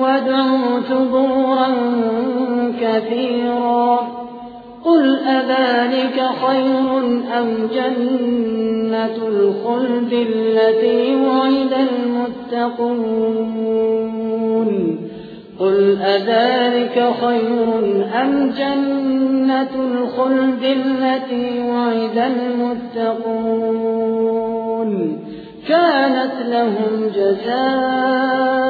وادعوا ثبورا كثيرا قل أذلك خير أم جنة الخلد التي وعد المتقون قل أذلك خير أم جنة الخلد التي وعد المتقون كانت لهم جزاء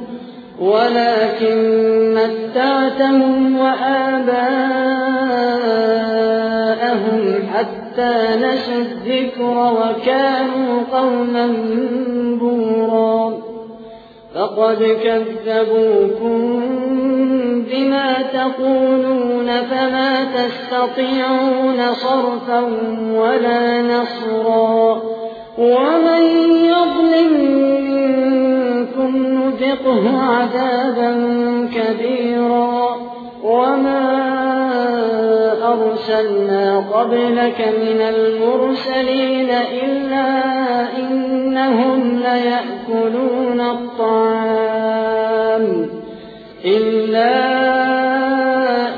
ولكن متعتهم وآباءهم حتى نسوا الذكر وكانوا قوما بورا. فقد كذبوكم بما تقولون فما تستطيعون صرفا ولا نصرا. ومن يظلم نذقه عذابا كبيرا. وما أرسلنا قبلك من المرسلين إلا إنهم ليأكلون الطعام. إلا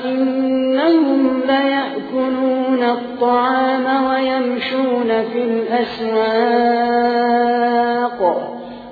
إنهم ليأكلون الطعام ويمشون في الأسواق.